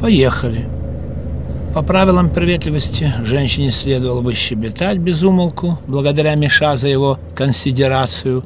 Поехали. По правилам приветливости женщине следовало бы щебетать без умолку, благодаря Миша за его консидерацию.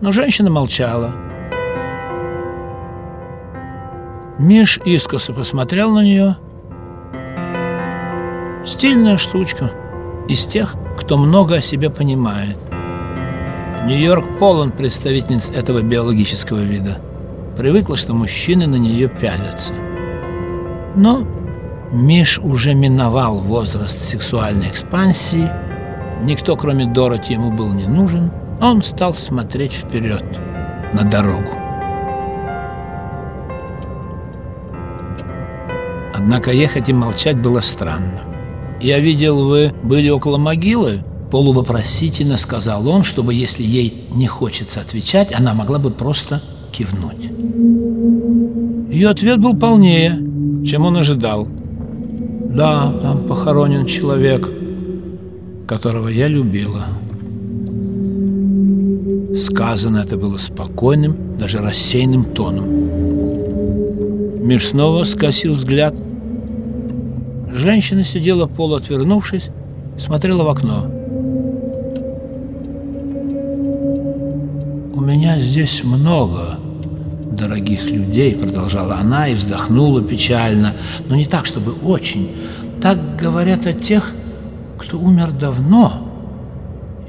Но женщина молчала. Миш искоса посмотрел на нее. Стильная штучка. Из тех, кто много о себе понимает. Нью-Йорк полон представительниц этого биологического вида. Привыкла, что мужчины на нее пялятся. Но Миш уже миновал возраст сексуальной экспансии. Никто, кроме Дороти, ему был не нужен. Он стал смотреть вперед, на дорогу. Однако ехать и молчать было странно. «Я видел, вы были около могилы?» Полувопросительно сказал он, чтобы, если ей не хочется отвечать, она могла бы просто кивнуть. Ее ответ был полнее, чем он ожидал. Да, там похоронен человек, которого я любила. Сказано это было спокойным, даже рассеянным тоном. Миш снова скосил взгляд. Женщина сидела полуотвернувшись, смотрела в окно. «У меня здесь много дорогих людей», — продолжала она и вздохнула печально, но не так, чтобы очень. Так говорят о тех, кто умер давно,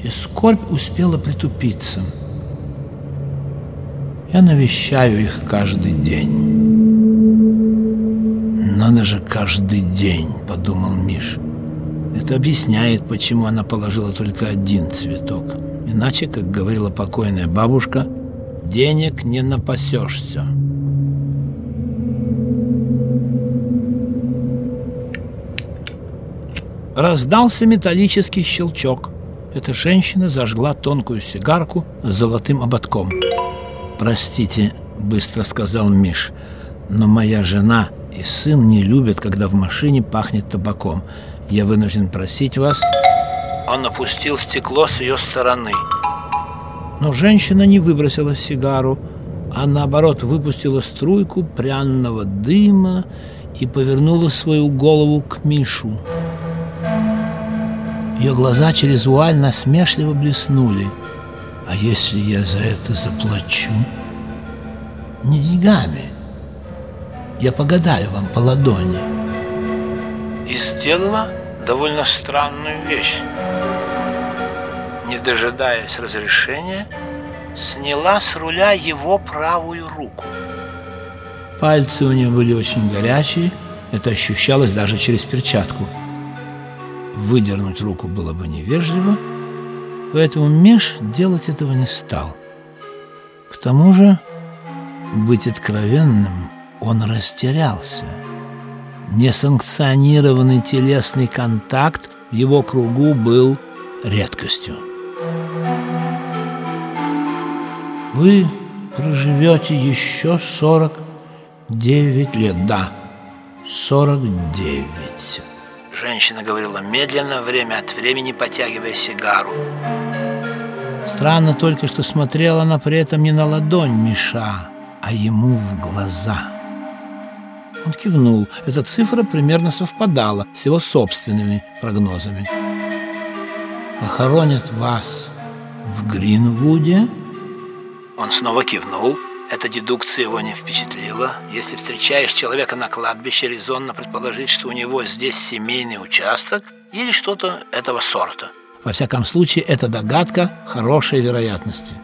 и скорбь успела притупиться. Я навещаю их каждый день. «Надо же каждый день», — подумал Миш. Это объясняет, почему она положила только один цветок. Иначе, как говорила покойная бабушка, денег не напасешься. Раздался металлический щелчок. Эта женщина зажгла тонкую сигарку с золотым ободком. «Простите», — быстро сказал Миш, — «но моя жена и сын не любят, когда в машине пахнет табаком. Я вынужден просить вас...» Он опустил стекло с ее стороны. Но женщина не выбросила сигару, а наоборот выпустила струйку пряного дыма и повернула свою голову к Мишу. Ее глаза через вуаль насмешливо блеснули. «А если я за это заплачу?» «Не деньгами. Я погадаю вам по ладони». И сделала довольно странную вещь не дожидаясь разрешения, сняла с руля его правую руку. Пальцы у нее были очень горячие, это ощущалось даже через перчатку. Выдернуть руку было бы невежливо, поэтому Миш делать этого не стал. К тому же, быть откровенным, он растерялся. Несанкционированный телесный контакт в его кругу был редкостью. Вы проживете еще 49 лет, да, 49. Женщина говорила медленно, время от времени потягивая сигару. Странно только, что смотрела она при этом не на ладонь Миша, а ему в глаза. Он кивнул. Эта цифра примерно совпадала с его собственными прогнозами. «Похоронят вас в Гринвуде?» Он снова кивнул. Эта дедукция его не впечатлила. Если встречаешь человека на кладбище, резонно предположить, что у него здесь семейный участок или что-то этого сорта. Во всяком случае, эта догадка хорошей вероятности.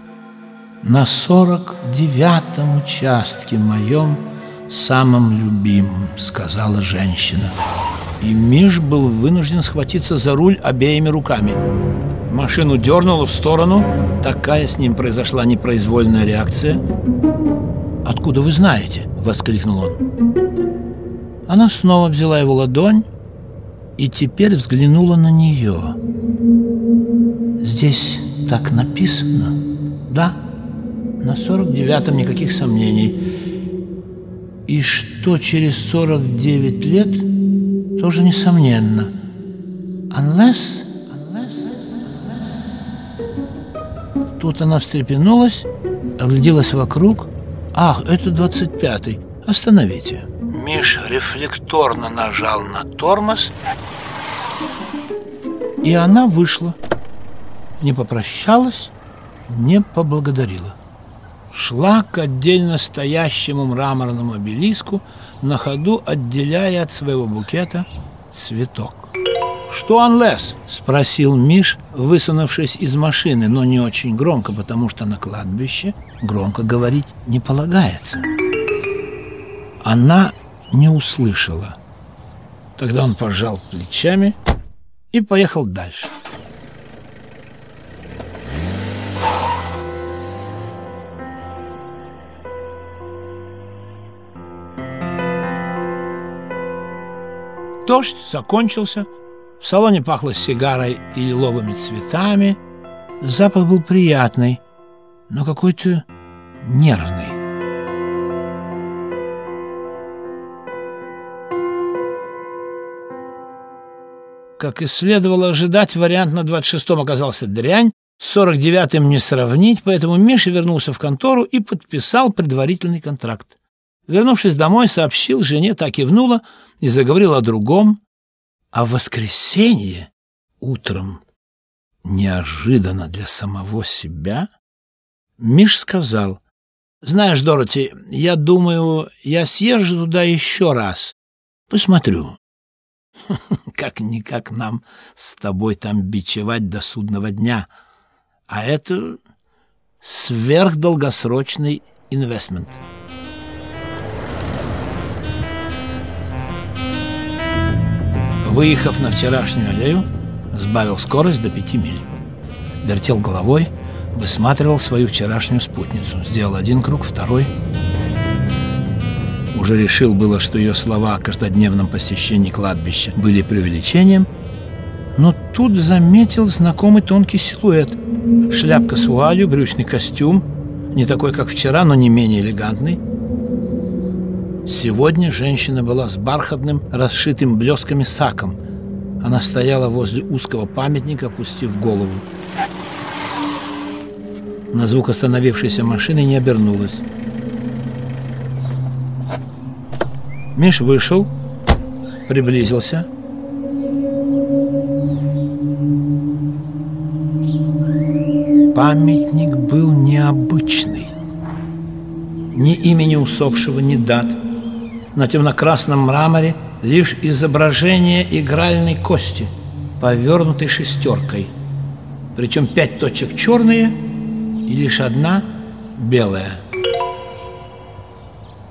На сорок девятом участке моем, самом любимом, сказала женщина. И Миш был вынужден схватиться за руль обеими руками. Машину дернуло в сторону. Такая с ним произошла непроизвольная реакция. «Откуда вы знаете?» — воскликнул он. Она снова взяла его ладонь и теперь взглянула на нее. «Здесь так написано?» «Да, на сорок девятом никаких сомнений. И что через сорок девять лет, тоже несомненно. Unless Тут она встрепенулась, огляделась вокруг, «Ах, это двадцать пятый. Остановите». Миш рефлекторно нажал на тормоз, и она вышла. Не попрощалась, не поблагодарила. Шла к отдельно стоящему мраморному обелиску, на ходу отделяя от своего букета цветок. «Что, Анлес?» – спросил Миш, высунувшись из машины, но не очень громко, потому что на кладбище громко говорить не полагается. Она не услышала. Тогда он пожал плечами и поехал дальше. Дождь закончился, в салоне пахло сигарой и лиловыми цветами. Запах был приятный, но какой-то нервный. Как и следовало ожидать, вариант на 26-м оказался дрянь, с 49-м не сравнить, поэтому Миша вернулся в контору и подписал предварительный контракт. Вернувшись домой, сообщил жене, так и внула и заговорил о другом, а в воскресенье утром, неожиданно для самого себя, Миш сказал, «Знаешь, Дороти, я думаю, я съезжу туда еще раз. Посмотрю. Как-никак нам с тобой там бичевать до судного дня. А это сверхдолгосрочный инвестмент». Выехав на вчерашнюю аллею, сбавил скорость до пяти миль. Вертел головой, высматривал свою вчерашнюю спутницу. Сделал один круг, второй. Уже решил было, что ее слова о каждодневном посещении кладбища были преувеличением, но тут заметил знакомый тонкий силуэт. Шляпка с вуалью, брючный костюм, не такой, как вчера, но не менее элегантный, Сегодня женщина была с бархатным, расшитым блесками саком. Она стояла возле узкого памятника, опустив голову. На звук остановившейся машины не обернулась. Миш вышел, приблизился. Памятник был необычный. Ни имени усопшего, ни дат – на темно-красном мраморе лишь изображение игральной кости, повернутой шестеркой. Причем пять точек черные и лишь одна белая.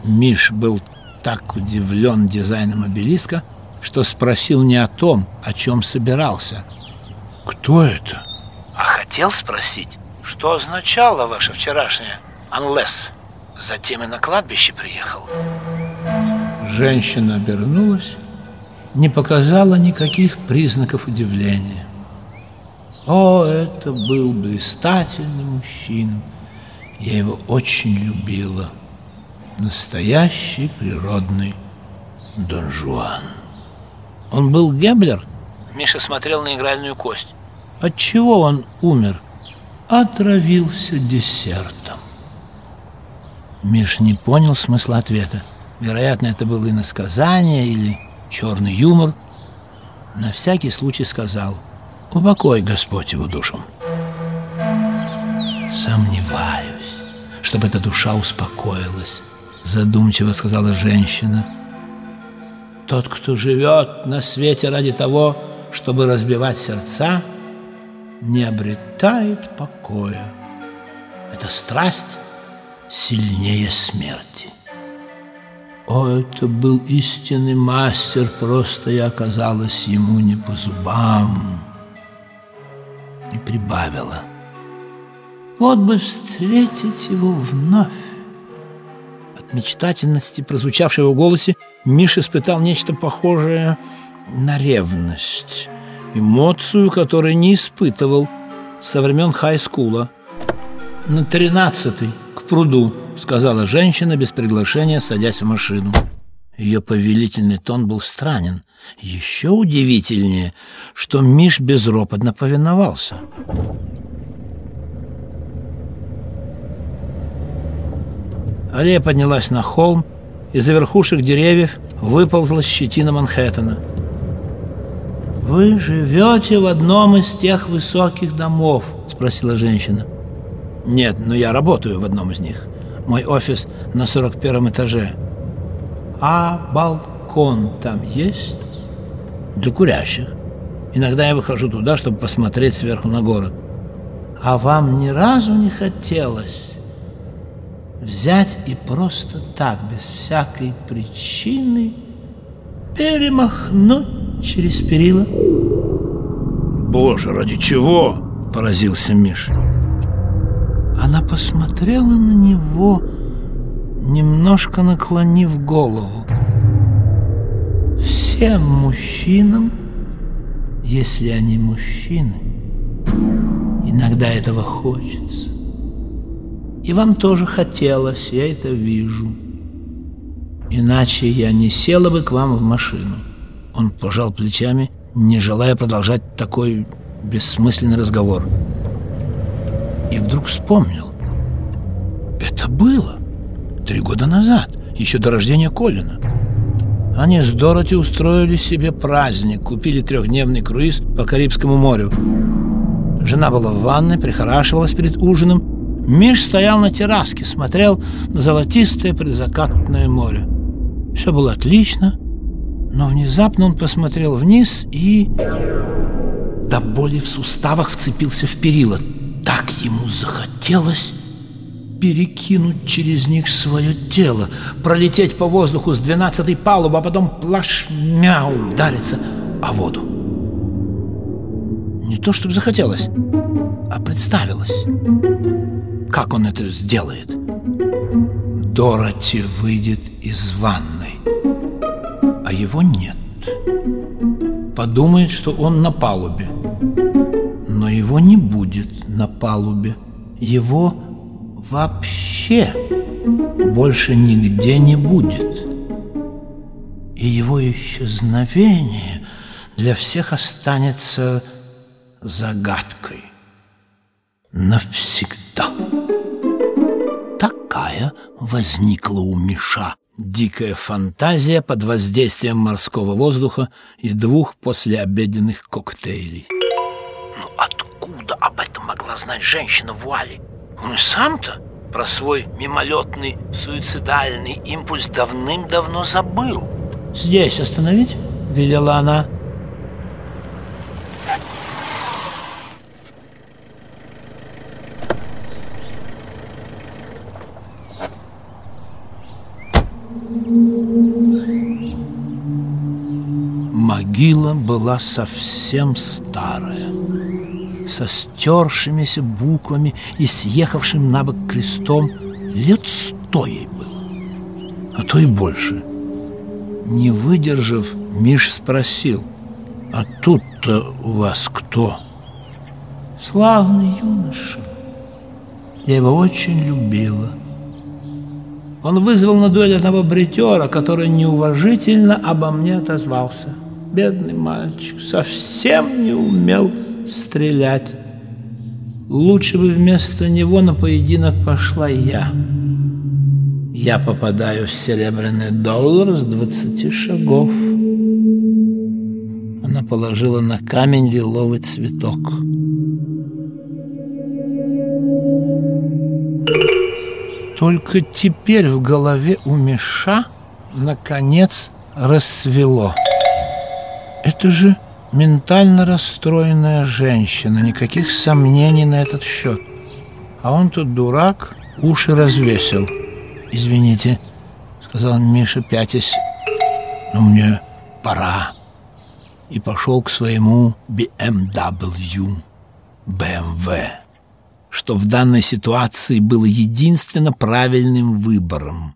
Миш был так удивлен дизайном обелиска, что спросил не о том, о чем собирался. «Кто это?» А хотел спросить, что означало ваше вчерашнее «unless». Затем и на кладбище приехал. Женщина обернулась, не показала никаких признаков удивления. О, это был блистательный мужчина. Я его очень любила. Настоящий природный Дон Жуан. Он был Геблер? Миша смотрел на игральную кость. От чего он умер? Отравился десертом. Миш не понял смысла ответа. Вероятно, это было иносказание или черный юмор. На всякий случай сказал «Упокой, Господь, его душу». «Сомневаюсь, чтобы эта душа успокоилась», задумчиво сказала женщина. «Тот, кто живет на свете ради того, чтобы разбивать сердца, не обретает покоя. Это страсть сильнее смерти». О, это был истинный мастер, просто я оказалась ему не по зубам. И прибавила. Вот бы встретить его вновь. От мечтательности, прозвучавшей в голосе, Миша испытал нечто похожее на ревность. Эмоцию, которую не испытывал со времен хай-скула. На тринадцатый, к пруду, сказала женщина без приглашения, садясь в машину. Ее повелительный тон был странен. Еще удивительнее, что Миш безропотно повиновался. Аллея поднялась на холм, из-за верхушек деревьев выползла щетина Манхэттена. «Вы живете в одном из тех высоких домов?» – спросила женщина. «Нет, но я работаю в одном из них. Мой офис на 41 этаже». «А балкон там есть?» «Для курящих. Иногда я выхожу туда, чтобы посмотреть сверху на город». «А вам ни разу не хотелось взять и просто так, без всякой причины, перемахнуть через перила. «Боже, ради чего?» – поразился Миш. Она посмотрела на него, немножко наклонив голову. Всем мужчинам, если они мужчины, иногда этого хочется. И вам тоже хотелось, я это вижу. Иначе я не села бы к вам в машину. Он пожал плечами, не желая продолжать такой бессмысленный разговор. И вдруг вспомнил. Это было три года назад, еще до рождения Колина. Они с Дороти устроили себе праздник, купили трехдневный круиз по Карибскому морю. Жена была в ванной, прихорашивалась перед ужином. Миш стоял на терраске, смотрел на золотистое предзакатное море. Все было отлично, но внезапно он посмотрел вниз и до боли в суставах вцепился в перила. Так ему захотелось перекинуть через них свое тело, пролететь по воздуху с двенадцатой палубы, а потом плашмя удариться о воду. Не то, чтобы захотелось, а представилось, как он это сделает. Дороти выйдет из ванной а его нет. Подумает, что он на палубе. Его не будет на палубе. Его вообще больше нигде не будет. И его исчезновение для всех останется загадкой. Навсегда. Такая возникла у Миша Дикая фантазия под воздействием морского воздуха и двух послеобеденных коктейлей. Ну, откуда об этом могла знать женщина в вуале? Он и сам-то про свой мимолетный суицидальный импульс давным-давно забыл. «Здесь остановить?» — велела она. Могила была совсем старая, со стершимися буквами и съехавшим на бок крестом лет сто ей было, а то и больше. Не выдержав, Миш спросил, «А тут-то у вас кто?» «Славный юноша. Я его очень любила». Он вызвал на дуэль одного бритера, который неуважительно обо мне отозвался – бедный мальчик, совсем не умел стрелять. Лучше бы вместо него на поединок пошла я. Я попадаю в серебряный доллар с двадцати шагов. Она положила на камень лиловый цветок. Только теперь в голове у Миша наконец рассвело. Это же ментально расстроенная женщина, никаких сомнений на этот счет. А он тут дурак, уши развесил. «Извините», — сказал Миша, пятясь, — «но мне пора». И пошел к своему BMW, BMW, что в данной ситуации было единственно правильным выбором.